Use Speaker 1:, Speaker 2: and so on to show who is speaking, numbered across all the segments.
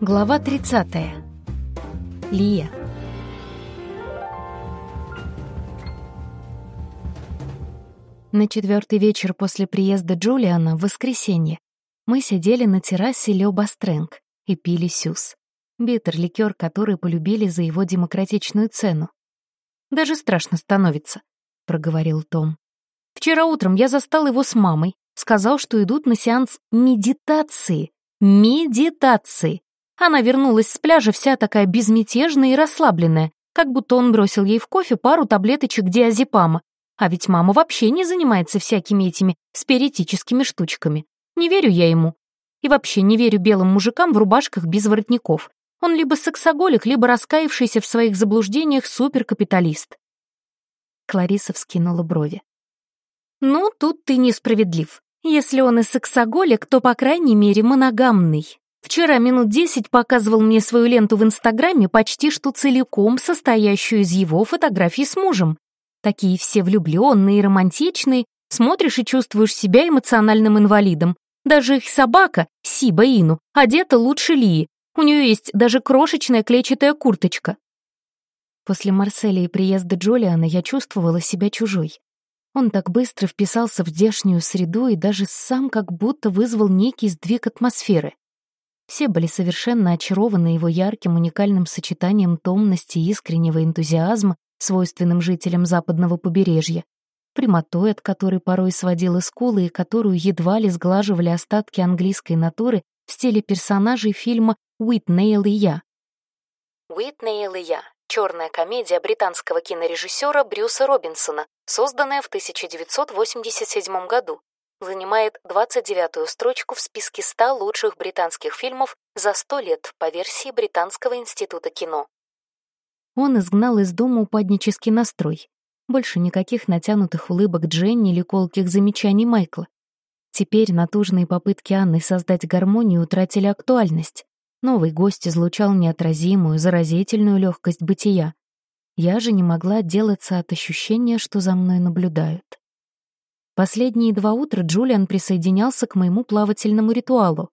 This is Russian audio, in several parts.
Speaker 1: Глава 30. Лия. На четвертый вечер после приезда Джулиана в воскресенье мы сидели на террасе Лё Бастрэнг и пили сюз. Биттер-ликер, который полюбили за его демократичную цену. «Даже страшно становится», — проговорил Том. «Вчера утром я застал его с мамой, сказал, что идут на сеанс медитации. Медитации. Она вернулась с пляжа вся такая безмятежная и расслабленная, как будто он бросил ей в кофе пару таблеточек диазепама. А ведь мама вообще не занимается всякими этими спиритическими штучками. Не верю я ему. И вообще не верю белым мужикам в рубашках без воротников. Он либо сексоголик, либо раскаявшийся в своих заблуждениях суперкапиталист. Клариса вскинула брови. «Ну, тут ты несправедлив. Если он и сексоголик, то, по крайней мере, моногамный. Вчера минут десять показывал мне свою ленту в Инстаграме, почти что целиком состоящую из его фотографий с мужем. Такие все влюбленные и романтичные, смотришь и чувствуешь себя эмоциональным инвалидом. Даже их собака, Сиба Ину, одета лучше Лии. У нее есть даже крошечная клетчатая курточка. После Марселя и приезда Джолиана я чувствовала себя чужой. Он так быстро вписался в здешнюю среду и даже сам как будто вызвал некий сдвиг атмосферы. Все были совершенно очарованы его ярким уникальным сочетанием томности и искреннего энтузиазма, свойственным жителям западного побережья, прямотой, от которой порой сводила скулы и которую едва ли сглаживали остатки английской натуры в стиле персонажей фильма «Уитнейл и я». «Уитнейл и я» — черная комедия британского кинорежиссера Брюса Робинсона, созданная в 1987 году, занимает 29-ю строчку в списке 100 лучших британских фильмов за 100 лет по версии Британского института кино. Он изгнал из дома упаднический настрой. Больше никаких натянутых улыбок Дженни или колких замечаний Майкла. Теперь натужные попытки Анны создать гармонию утратили актуальность. Новый гость излучал неотразимую, заразительную легкость бытия. Я же не могла отделаться от ощущения, что за мной наблюдают. Последние два утра Джулиан присоединялся к моему плавательному ритуалу.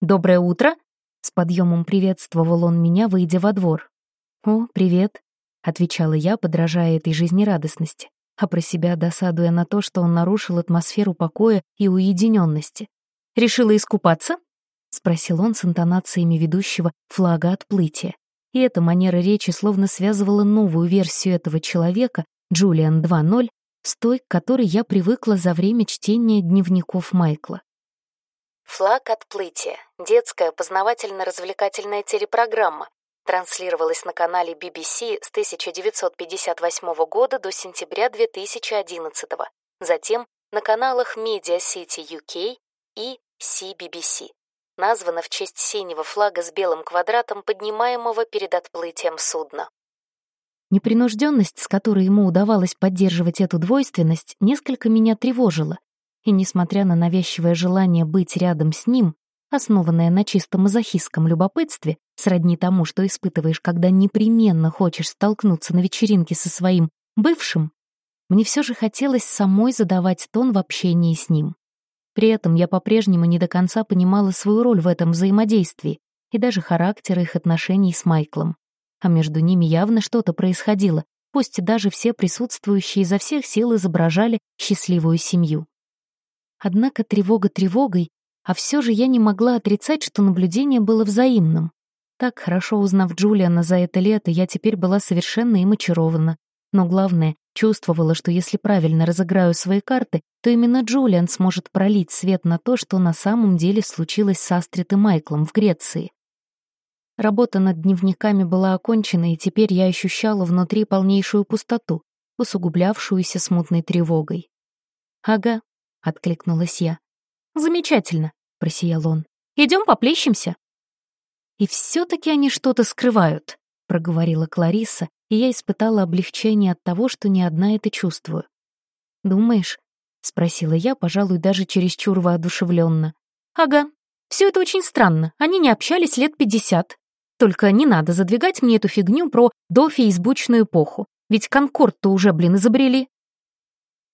Speaker 1: «Доброе утро!» — с подъемом приветствовал он меня, выйдя во двор. «О, привет!» — отвечала я, подражая этой жизнерадостности, а про себя досадуя на то, что он нарушил атмосферу покоя и уединенности. «Решила искупаться?» — спросил он с интонациями ведущего флага отплытия. И эта манера речи словно связывала новую версию этого человека, Джулиан 2.0, с той, к которой я привыкла за время чтения дневников Майкла. «Флаг отплытия» — детская познавательно-развлекательная телепрограмма, транслировалась на канале BBC с 1958 года до сентября 2011, затем на каналах Media City UK и CBBC. Названа в честь синего флага с белым квадратом, поднимаемого перед отплытием судна. Непринужденность, с которой ему удавалось поддерживать эту двойственность, несколько меня тревожила. И несмотря на навязчивое желание быть рядом с ним, основанное на чисто мазохистском любопытстве, сродни тому, что испытываешь, когда непременно хочешь столкнуться на вечеринке со своим бывшим, мне все же хотелось самой задавать тон в общении с ним. При этом я по-прежнему не до конца понимала свою роль в этом взаимодействии и даже характер их отношений с Майклом а между ними явно что-то происходило, пусть даже все присутствующие изо всех сил изображали счастливую семью. Однако тревога тревогой, а все же я не могла отрицать, что наблюдение было взаимным. Так хорошо узнав Джулиана за это лето, я теперь была совершенно им очарована. Но главное, чувствовала, что если правильно разыграю свои карты, то именно Джулиан сможет пролить свет на то, что на самом деле случилось с Астрид и Майклом в Греции. Работа над дневниками была окончена, и теперь я ощущала внутри полнейшую пустоту, усугублявшуюся смутной тревогой. «Ага», — откликнулась я. «Замечательно», — просиял он. «Идем поплещемся». «И все-таки они что-то скрывают», — проговорила Клариса, и я испытала облегчение от того, что не одна это чувствую. «Думаешь?» — спросила я, пожалуй, даже чересчур воодушевленно. «Ага, все это очень странно. Они не общались лет пятьдесят. Только не надо задвигать мне эту фигню про дофейсбучную эпоху. Ведь Конкорд-то уже, блин, изобрели.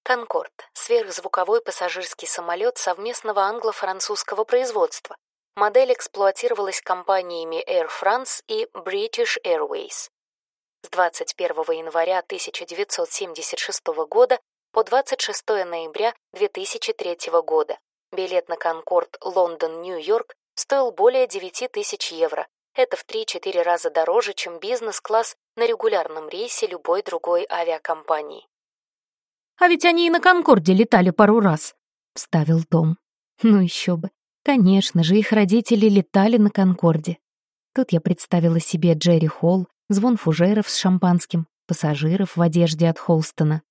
Speaker 1: Конкорд — сверхзвуковой пассажирский самолет совместного англо-французского производства. Модель эксплуатировалась компаниями Air France и British Airways. С 21 января 1976 года по 26 ноября 2003 года билет на Конкорд Лондон-Нью-Йорк стоил более 9 тысяч евро. Это в 3-4 раза дороже, чем бизнес-класс на регулярном рейсе любой другой авиакомпании.
Speaker 2: «А ведь они и на Конкорде летали пару раз», — вставил Том. «Ну еще бы. Конечно же, их родители летали на Конкорде. Тут я представила себе Джерри Холл, звон фужеров с шампанским, пассажиров в одежде от Холстона.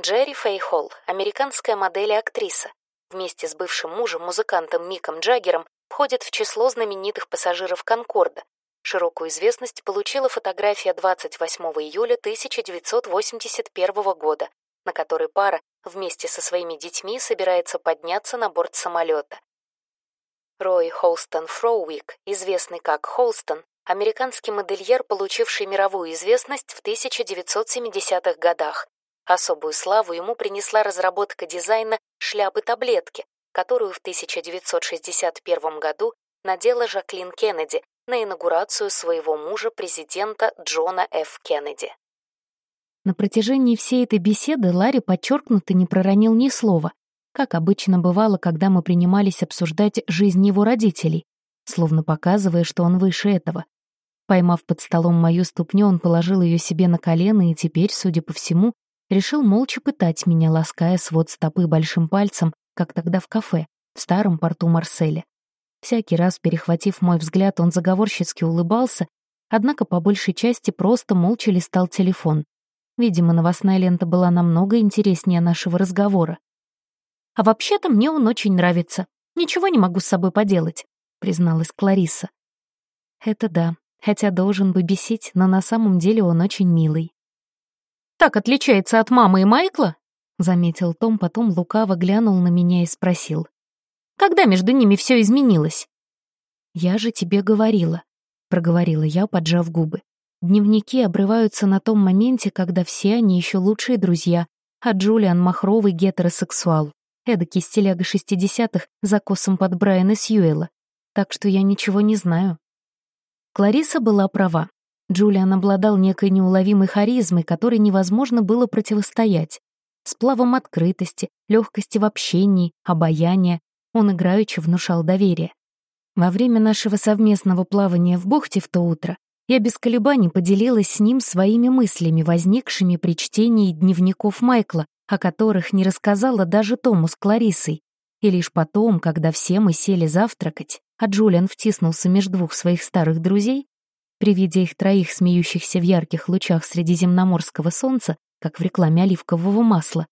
Speaker 1: Джерри Фэй Холл, американская модель и актриса, вместе с бывшим мужем, музыкантом Миком Джаггером, входит в число знаменитых пассажиров Конкорда. Широкую известность получила фотография 28 июля 1981 года, на которой пара вместе со своими детьми собирается подняться на борт самолета. Рой Холстон Фроуик, известный как Холстон, американский модельер, получивший мировую известность в 1970-х годах. Особую славу ему принесла разработка дизайна шляпы-таблетки, которую в 1961 году надела Жаклин Кеннеди на инаугурацию своего мужа, президента Джона Ф. Кеннеди.
Speaker 2: На протяжении всей этой беседы Ларри подчеркнуто не проронил ни слова, как обычно бывало, когда мы принимались обсуждать жизнь его родителей, словно показывая, что он выше этого. Поймав под столом мою ступню, он положил ее себе на колено и теперь, судя по всему, решил молча пытать меня, лаская свод стопы большим пальцем, как тогда в кафе, в старом порту Марселя. Всякий раз, перехватив мой взгляд, он заговорщицки улыбался, однако по большей части просто молча листал телефон. Видимо, новостная лента была намного интереснее нашего разговора. А вообще-то мне он очень нравится. Ничего не могу с собой поделать», — призналась Клариса. «Это да, хотя должен бы бесить, но на самом деле он очень милый». «Так отличается от мамы и Майкла?» — заметил Том, потом лукаво глянул на меня и спросил. «Когда между ними все изменилось?» «Я же тебе говорила», — проговорила я, поджав губы. Дневники обрываются на том моменте, когда все они еще лучшие друзья, а Джулиан махровый гетеросексуал эдакий стиляга шестидесятых за косом под Брайана Сьюэла, так что я ничего не знаю. Клариса была права. Джулиан обладал некой неуловимой харизмой, которой невозможно было противостоять. Сплавом открытости, легкости в общении, обаяния он играючи внушал доверие. Во время нашего совместного плавания в бухте в то утро я без колебаний поделилась с ним своими мыслями, возникшими при чтении дневников Майкла, о которых не рассказала даже Тому с Кларисой. И лишь потом, когда все мы сели завтракать, а Джулиан втиснулся между двух своих старых друзей, при виде их троих смеющихся в ярких лучах средиземноморского солнца, как в рекламе оливкового масла,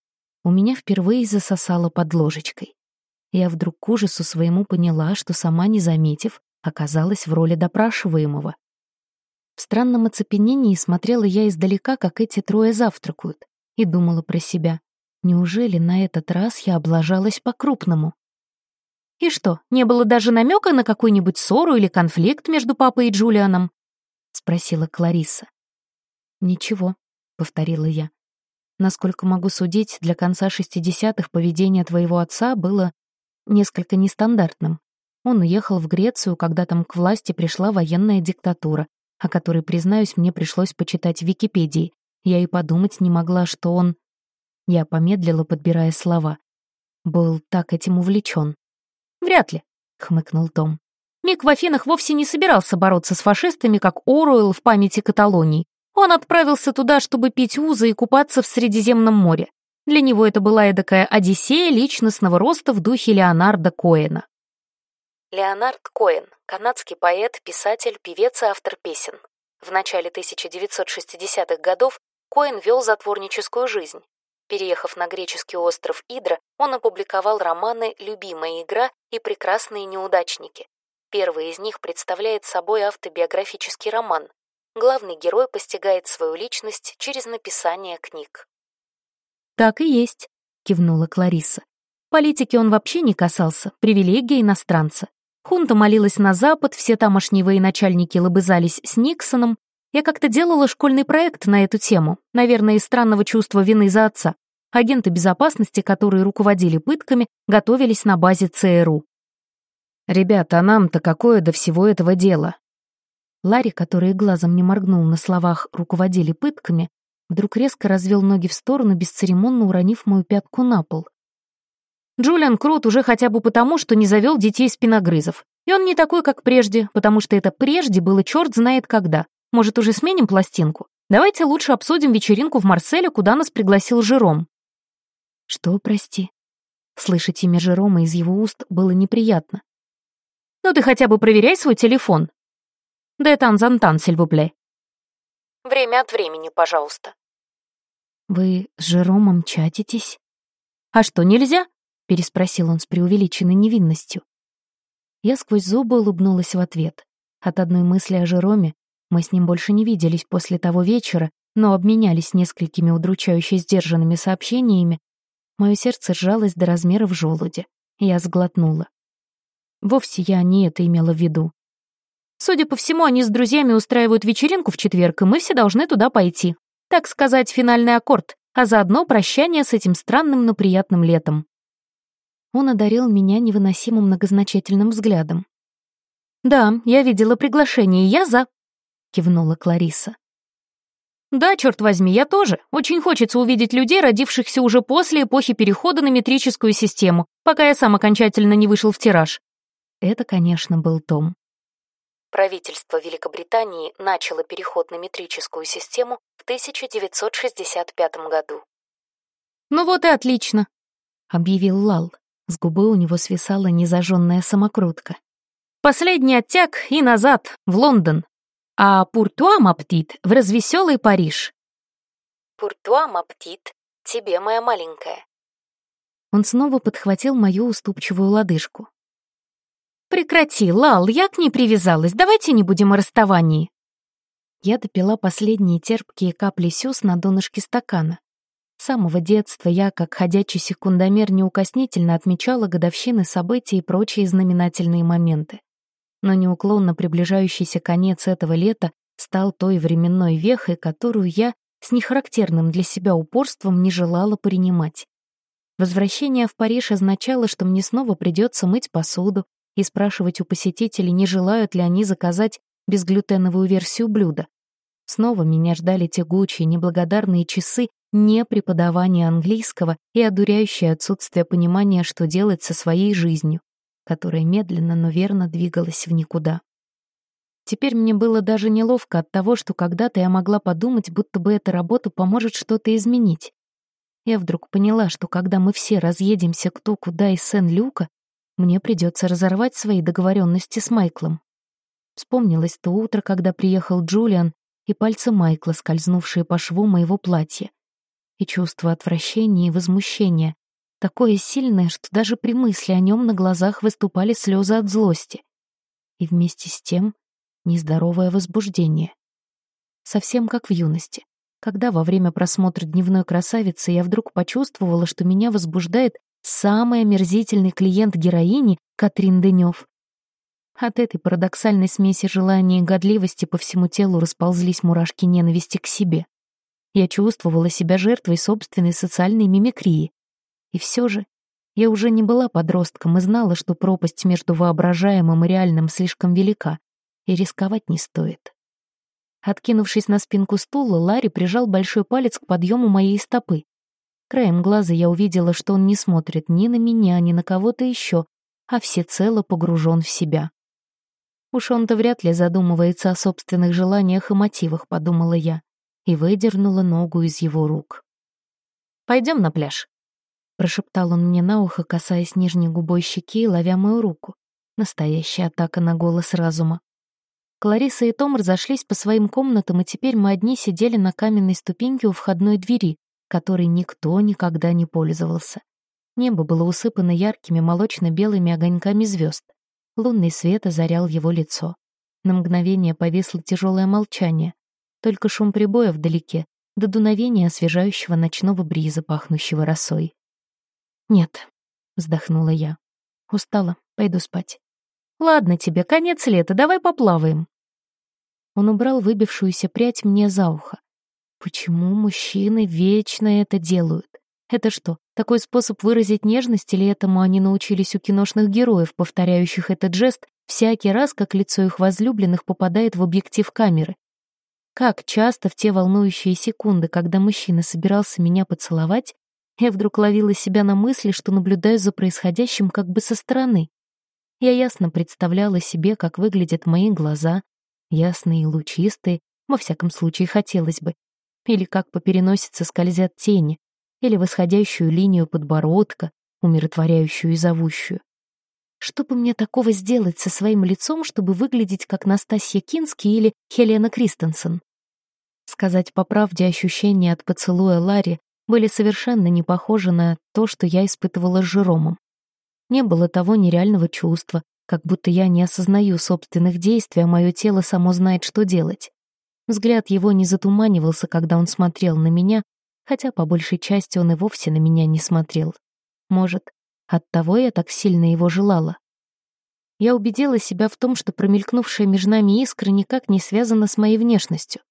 Speaker 2: у меня впервые засосало под ложечкой. Я вдруг к ужасу своему поняла, что сама не заметив, оказалась в роли допрашиваемого. В странном оцепенении смотрела я издалека, как эти трое завтракают, и думала про себя. Неужели на этот раз я облажалась по-крупному? И что, не было даже намека на какую-нибудь ссору или конфликт между папой и Джулианом? Спросила Клариса. Ничего, повторила я. Насколько могу судить, для конца шестидесятых поведение твоего отца было несколько нестандартным. Он уехал в Грецию, когда там к власти пришла военная диктатура, о которой, признаюсь, мне пришлось почитать в Википедии. Я и подумать не могла, что он... Я помедлила, подбирая слова. Был так этим увлечен. «Вряд ли», — хмыкнул Том. Мик в Афинах вовсе не собирался бороться с фашистами, как Оруэлл в памяти Каталонии. Он отправился туда, чтобы пить узы и купаться в Средиземном море. Для него это была эдакая одиссея личностного роста в духе Леонарда Коэна.
Speaker 1: Леонард Коэн, канадский поэт, писатель, певец и автор песен. В начале 1960-х годов Коэн вел затворническую жизнь. Переехав на греческий остров Идра, он опубликовал романы «Любимая игра» и «Прекрасные неудачники». Первый из них представляет собой автобиографический роман. Главный герой постигает свою личность через написание книг.
Speaker 2: «Так и есть», — кивнула Клариса. Политики он вообще не касался, привилегия иностранца. Хунта молилась на Запад, все тамошние военачальники лобызались с Никсоном, я как-то делала школьный проект на эту тему, наверное, из странного чувства вины за отца. Агенты безопасности, которые руководили пытками, готовились на базе ЦРУ. «Ребята, а нам-то какое до всего этого дела?» Ларри, который глазом не моргнул на словах «руководили пытками», вдруг резко развел ноги в сторону, бесцеремонно уронив мою пятку на пол. Джулиан крут уже хотя бы потому, что не завел детей спиногрызов. И он не такой, как прежде, потому что это прежде было черт знает когда. Может, уже сменим пластинку? Давайте лучше обсудим вечеринку в Марселе, куда нас пригласил Жером. Что, прости? Слышать имя Жерома из его уст было неприятно. Ну ты хотя бы проверяй свой телефон. Детан Зантан, сильвупле.
Speaker 1: Время от времени, пожалуйста.
Speaker 2: Вы с Жеромом чатитесь? А что, нельзя? Переспросил он с преувеличенной невинностью. Я сквозь зубы улыбнулась в ответ. От одной мысли о Жероме мы с ним больше не виделись после того вечера, но обменялись несколькими удручающе сдержанными сообщениями. Мое сердце сжалось до размеров желуди. Я сглотнула. Вовсе я не это имела в виду. Судя по всему, они с друзьями устраивают вечеринку в четверг, и мы все должны туда пойти. Так сказать, финальный аккорд, а заодно прощание с этим странным, но приятным летом. Он одарил меня невыносимым многозначительным взглядом. «Да, я видела приглашение, я за», — кивнула Клариса. «Да, черт возьми, я тоже. Очень хочется увидеть людей, родившихся уже после эпохи перехода на метрическую систему, пока я сам окончательно не вышел в тираж». Это, конечно, был Том.
Speaker 1: Правительство Великобритании начало переход на метрическую систему в 1965 году.
Speaker 2: «Ну вот и отлично», — объявил Лал. С губы у него свисала незажженная самокрутка. «Последний оттяг и назад, в Лондон. А Пуртуам Аптит в развеселый Париж».
Speaker 1: «Пуртуам Аптит, тебе, моя маленькая».
Speaker 2: Он снова подхватил мою уступчивую лодыжку. «Прекрати, Лал, я к ней привязалась, давайте не будем о расставании». Я допила последние терпкие капли сюз на донышке стакана. С самого детства я, как ходячий секундомер, неукоснительно отмечала годовщины событий и прочие знаменательные моменты. Но неуклонно приближающийся конец этого лета стал той временной вехой, которую я с нехарактерным для себя упорством не желала принимать. Возвращение в Париж означало, что мне снова придется мыть посуду и спрашивать у посетителей, не желают ли они заказать безглютеновую версию блюда. Снова меня ждали тягучие, неблагодарные часы не преподавание английского и одуряющее отсутствие понимания, что делать со своей жизнью, которая медленно, но верно двигалась в никуда. Теперь мне было даже неловко от того, что когда-то я могла подумать, будто бы эта работа поможет что-то изменить. Я вдруг поняла, что когда мы все разъедемся кто куда из Сен-Люка, мне придется разорвать свои договоренности с Майклом. Вспомнилось то утро, когда приехал Джулиан, и пальцы Майкла, скользнувшие по шву моего платья и чувство отвращения и возмущения, такое сильное, что даже при мысли о нем на глазах выступали слезы от злости. И вместе с тем нездоровое возбуждение. Совсем как в юности, когда во время просмотра «Дневной красавицы» я вдруг почувствовала, что меня возбуждает самый омерзительный клиент героини Катрин Денёв. От этой парадоксальной смеси желания и годливости по всему телу расползлись мурашки ненависти к себе. Я чувствовала себя жертвой собственной социальной мимикрии. И все же я уже не была подростком и знала, что пропасть между воображаемым и реальным слишком велика, и рисковать не стоит. Откинувшись на спинку стула, Ларри прижал большой палец к подъему моей стопы. Краем глаза я увидела, что он не смотрит ни на меня, ни на кого-то еще, а всецело погружен в себя. Уж он-то вряд ли задумывается о собственных желаниях и мотивах, подумала я и выдернула ногу из его рук. «Пойдем на пляж», — прошептал он мне на ухо, касаясь нижней губой щеки и ловя мою руку. Настоящая атака на голос разума. Клариса и Том разошлись по своим комнатам, и теперь мы одни сидели на каменной ступеньке у входной двери, которой никто никогда не пользовался. Небо было усыпано яркими молочно-белыми огоньками звезд. Лунный свет озарял его лицо. На мгновение повисло тяжелое молчание, только шум прибоя вдалеке, до дуновения освежающего ночного бриза, пахнущего росой. «Нет», — вздохнула я. «Устала, пойду спать». «Ладно тебе, конец лета, давай поплаваем». Он убрал выбившуюся прядь мне за ухо. Почему мужчины вечно это делают?
Speaker 1: Это что, такой способ выразить нежность или этому они научились у киношных героев, повторяющих этот жест всякий раз, как лицо их возлюбленных попадает в объектив камеры? Как часто в те волнующие секунды, когда мужчина собирался меня поцеловать, я вдруг ловила себя на мысли, что наблюдаю за происходящим как бы со стороны. Я ясно представляла себе, как выглядят мои глаза, ясные и лучистые, во всяком случае хотелось бы, или как по переносице скользят тени, или восходящую линию подбородка, умиротворяющую и зовущую. Что бы мне такого сделать со своим лицом, чтобы выглядеть как Настасья Кински или Хелена Кристенсен? Сказать по правде, ощущения от поцелуя Ларри были совершенно не похожи на то, что я испытывала с Жеромом. Не было того нереального чувства, как будто я не осознаю собственных действий, а мое тело само знает, что делать. Взгляд его не затуманивался, когда он смотрел на меня, хотя по большей части он и вовсе на меня не смотрел. Может, оттого я так сильно его желала. Я убедила себя в том, что промелькнувшая между нами искра никак не связана с моей внешностью.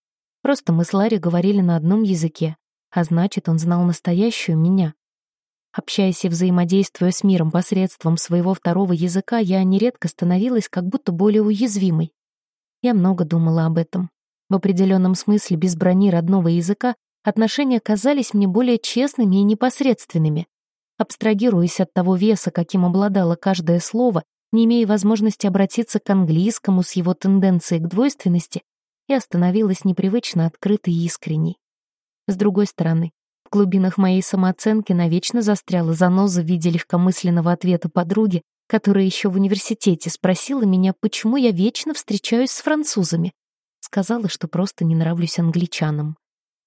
Speaker 1: Просто мы с Ларри говорили на одном языке, а значит, он знал настоящую меня. Общаясь и взаимодействуя с миром посредством своего второго языка, я нередко становилась как будто более уязвимой. Я много думала об этом. В определенном смысле без брони родного языка отношения казались мне более честными и непосредственными. Абстрагируясь от того веса, каким обладало каждое слово, не имея возможности обратиться к английскому с его тенденцией к двойственности, я становилась непривычно открытой и искренней. С другой стороны, в глубинах моей самооценки навечно застряла заноза в виде легкомысленного ответа подруги, которая еще в университете спросила меня, почему я вечно встречаюсь с французами. Сказала, что просто не нравлюсь англичанам.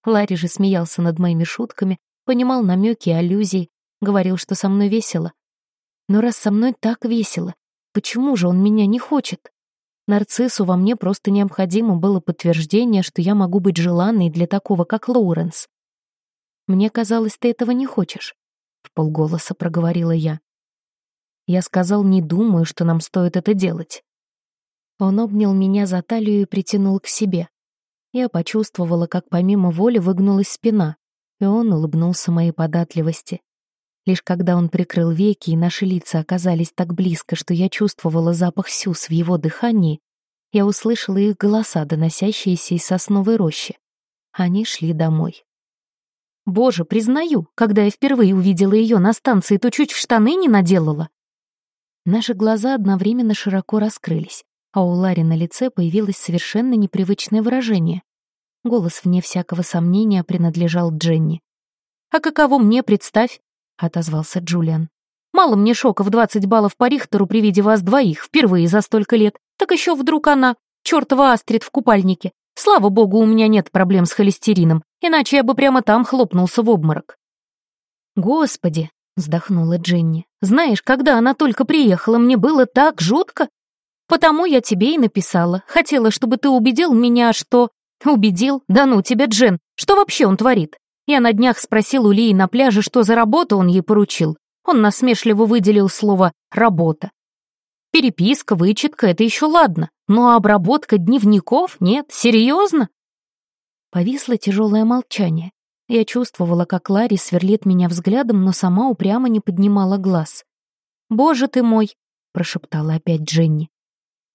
Speaker 1: Ларри же смеялся над моими шутками, понимал намеки и аллюзии, говорил, что со мной весело. Но раз со мной так весело, почему же он меня не хочет? Нарциссу во мне просто необходимо было подтверждение, что я могу быть желанной для такого, как Лоуренс. «Мне казалось, ты этого не хочешь», — в полголоса проговорила я. Я сказал, не думаю, что нам стоит это делать. Он обнял меня за талию и притянул к себе. Я почувствовала, как помимо воли выгнулась спина, и он улыбнулся моей податливости. Лишь когда он прикрыл веки и наши лица оказались так близко, что я чувствовала запах сюз в его дыхании, я услышала их голоса, доносящиеся из сосновой рощи. Они шли домой. Боже, признаю, когда я впервые увидела ее на станции, то чуть в штаны не наделала. Наши глаза одновременно широко раскрылись а у Ларри на лице появилось совершенно непривычное выражение. Голос, вне всякого сомнения, принадлежал Дженни. «А каково мне, представь?» — отозвался Джулиан. «Мало мне шока в 20 баллов по Рихтеру при виде вас двоих, впервые за столько лет. Так еще вдруг она, чертова Астрид в купальнике. Слава богу, у меня нет проблем с холестерином, иначе я бы прямо там хлопнулся в обморок». «Господи!» — вздохнула Дженни. «Знаешь, когда она только приехала, мне было так жутко. Потому я тебе и написала. Хотела, чтобы ты убедил меня, что... Убедил? Да ну тебя, Джен. Что вообще он творит? Я на днях спросил у Лии на пляже, что за работу он ей поручил. Он насмешливо выделил слово «работа». Переписка, вычетка — это еще ладно. Но обработка дневников? Нет, серьезно? Повисло тяжелое молчание. Я чувствовала, как Ларри сверлит меня взглядом, но сама упрямо не поднимала глаз. «Боже ты мой!» — прошептала опять Дженни.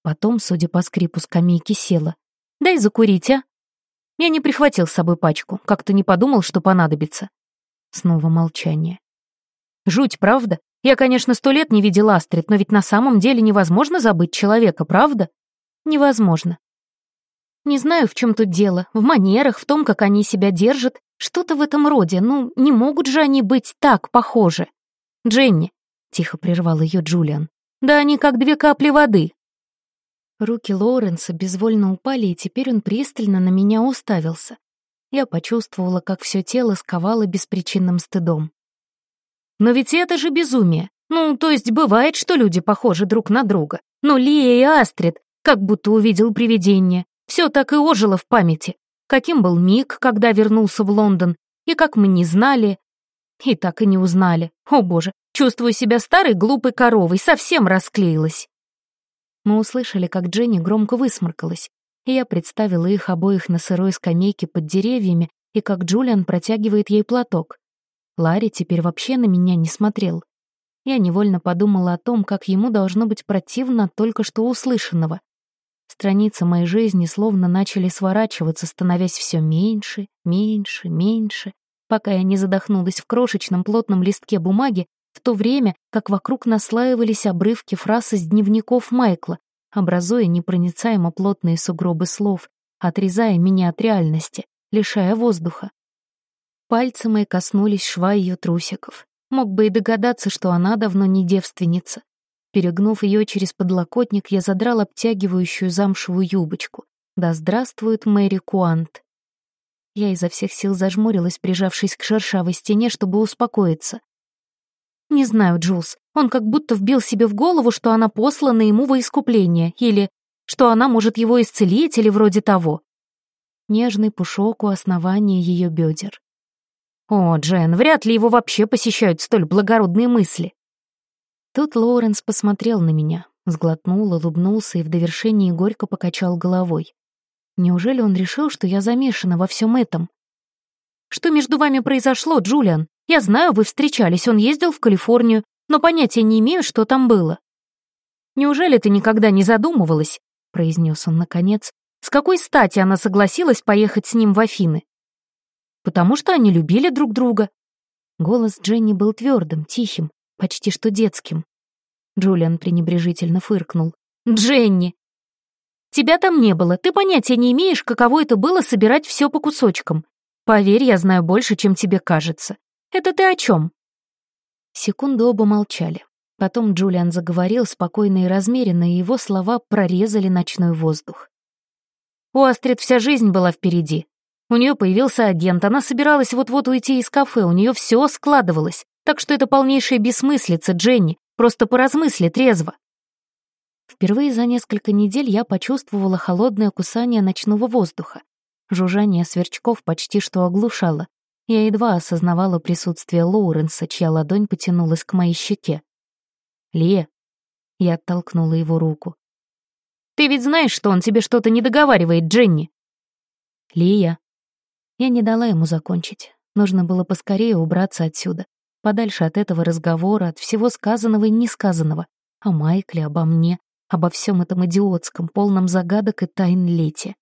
Speaker 1: Потом, судя по скрипу скамейки, села. «Дай закурить, а?» Я не прихватил с собой пачку, как-то не подумал, что понадобится. Снова молчание. Жуть, правда? Я, конечно, сто лет не видел Астрид, но ведь на самом деле невозможно забыть человека, правда? Невозможно. Не знаю, в чем тут дело, в манерах, в том, как они себя держат, что-то в этом роде, ну, не могут же они быть так похожи. Дженни, — тихо прервал ее Джулиан, — да они как две капли воды, Руки Лоуренса безвольно упали, и теперь он пристально на меня уставился. Я почувствовала, как все тело сковало беспричинным стыдом. «Но ведь это же безумие. Ну, то есть бывает, что люди похожи друг на друга. Но Лия и Астрид, как будто увидел привидение, все так и ожило в памяти. Каким был миг, когда вернулся в Лондон, и как мы не знали, и так и не узнали. О боже, чувствую себя старой глупой коровой, совсем расклеилась. Мы услышали, как Дженни громко высморкалась, и я представила их обоих на сырой скамейке под деревьями и как Джулиан протягивает ей платок.
Speaker 2: Ларри теперь вообще на меня не смотрел. Я невольно подумала о том, как ему должно быть противно от только что услышанного. Страницы моей жизни словно начали сворачиваться, становясь все меньше, меньше, меньше, пока я не задохнулась в крошечном плотном листке бумаги, в то время как вокруг наслаивались обрывки фраз из дневников Майкла, образуя непроницаемо плотные сугробы слов, отрезая меня от реальности, лишая воздуха. Пальцы мои коснулись шва ее трусиков. Мог бы и догадаться, что она давно не девственница. Перегнув ее через подлокотник, я задрал обтягивающую замшевую юбочку. Да здравствует Мэри Куант. Я изо всех сил зажмурилась, прижавшись к шершавой стене, чтобы успокоиться. Не знаю, Джулс, он как будто вбил себе в голову, что она послана ему во искупление, или что она может его исцелить, или вроде того. Нежный пушок у основания ее бедер. О, Джен, вряд ли его вообще посещают столь благородные мысли. Тут Лоуренс посмотрел на меня, сглотнул, улыбнулся и в довершении горько покачал головой. Неужели он решил, что я замешана во всем этом? «Что между вами произошло, Джулиан? Я знаю, вы встречались, он ездил в Калифорнию, но понятия не имею, что там было». «Неужели ты никогда не задумывалась?» — произнес он наконец. «С какой стати она согласилась поехать с ним в Афины?» «Потому что они любили друг друга». Голос Дженни был твердым, тихим, почти что детским. Джулиан пренебрежительно фыркнул. «Дженни! Тебя там не было, ты понятия не имеешь, каково это было собирать все по кусочкам. Поверь, я знаю больше, чем тебе кажется. Это ты о чем? Секунду оба молчали. Потом Джулиан заговорил спокойно и размеренно, и его слова прорезали ночной воздух. У Астрид вся жизнь была впереди. У нее появился агент, она собиралась вот-вот уйти из кафе, у нее все складывалось. Так что это полнейшая бессмыслица, Дженни. Просто поразмысли трезво. Впервые за несколько недель я почувствовала холодное кусание ночного воздуха. Жужжание сверчков почти что оглушало. Я едва осознавала присутствие Лоуренса, чья ладонь потянулась к моей щеке. «Лия!» Я оттолкнула его руку. «Ты ведь знаешь, что он тебе что-то не договаривает, Дженни?» «Лия!» Я не дала ему закончить. Нужно было поскорее убраться отсюда, подальше от этого разговора, от всего сказанного и несказанного, о Майкле, обо мне, обо всем этом идиотском, полном загадок и тайн лете.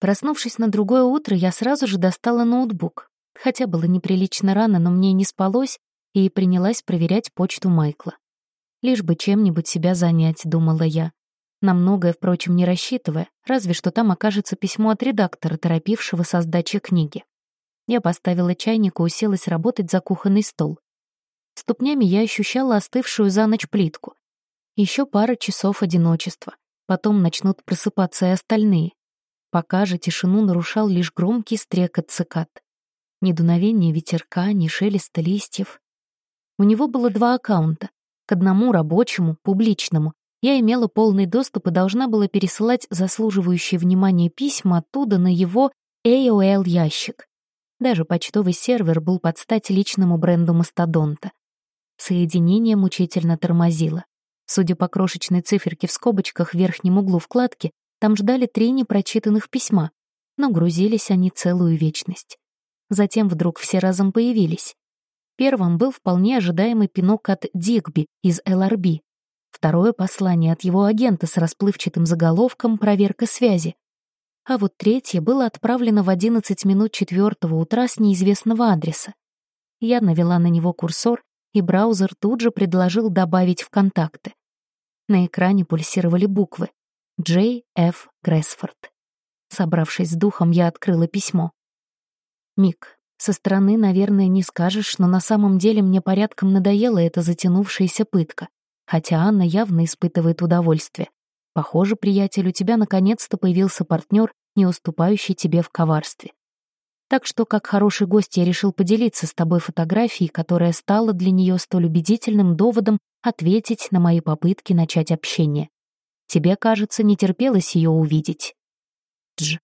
Speaker 2: Проснувшись на другое утро, я сразу же достала ноутбук. Хотя было неприлично рано, но мне не спалось, и принялась проверять почту Майкла. Лишь бы чем-нибудь себя занять, думала я. На многое, впрочем, не рассчитывая, разве что там окажется письмо от редактора, торопившего со сдачи книги. Я поставила чайник и уселась работать за кухонный стол. Ступнями я ощущала остывшую за ночь плитку. Еще пара часов одиночества. Потом начнут просыпаться и остальные. Пока же тишину нарушал лишь громкий стрекот цикад. Ни дуновение ветерка, ни шелеста листьев. У него было два аккаунта. К одному рабочему, публичному. Я имела полный доступ и должна была пересылать заслуживающие внимания письма оттуда на его AOL-ящик. Даже почтовый сервер был под стать личному бренду Мастодонта. Соединение мучительно тормозило. Судя по крошечной циферке в скобочках в верхнем углу вкладки, там ждали три непрочитанных письма, но грузились они целую вечность. Затем вдруг все разом появились. Первым был вполне ожидаемый пинок от Дигби из ЛРБ. Второе послание от его агента с расплывчатым заголовком «Проверка связи». А вот третье было отправлено в 11 минут четвертого утра с неизвестного адреса. Я навела на него курсор, и браузер тут же предложил добавить в контакты. На экране пульсировали буквы. Джей Ф. Грэсфорд. Собравшись с духом, я открыла письмо. «Мик, со стороны, наверное, не скажешь, но на самом деле мне порядком надоела эта затянувшаяся пытка, хотя Анна явно испытывает удовольствие. Похоже, приятель, у тебя наконец-то появился партнер, не уступающий тебе в коварстве. Так что, как хороший гость, я решил поделиться с тобой фотографией, которая стала для нее столь убедительным доводом ответить на мои попытки начать общение. Тебе, кажется, не терпелось ее увидеть. Дж.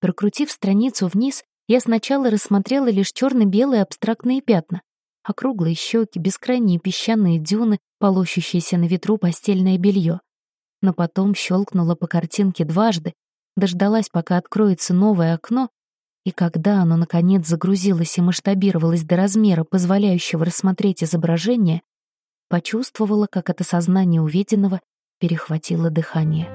Speaker 2: Прокрутив страницу вниз, я сначала рассмотрела лишь черно-белые абстрактные пятна, округлые щеки, бескрайние песчаные дюны, полощущиеся на ветру постельное белье. Но потом щелкнула по картинке дважды, дождалась, пока откроется новое окно,
Speaker 1: И когда оно, наконец, загрузилось и масштабировалось до размера, позволяющего рассмотреть изображение, почувствовала, как от осознания увиденного перехватило дыхание.